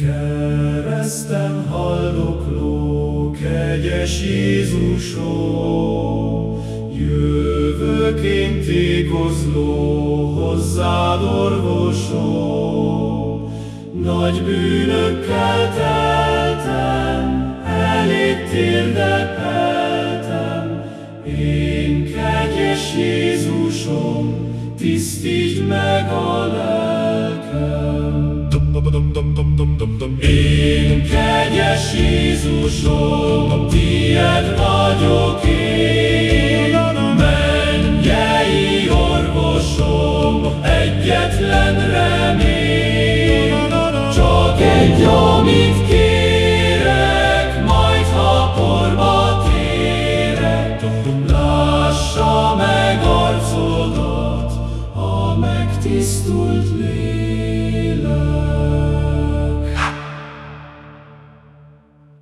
Kereszten haldokló, kegyes Jézusom, Jövök én hozzád orvosom. Nagy bűnökkel teltem, elég térdepeltem, Én kegyes Jézusom, tisztítsd meg a lelkem. Én kegyes Jézusom, Christul lila.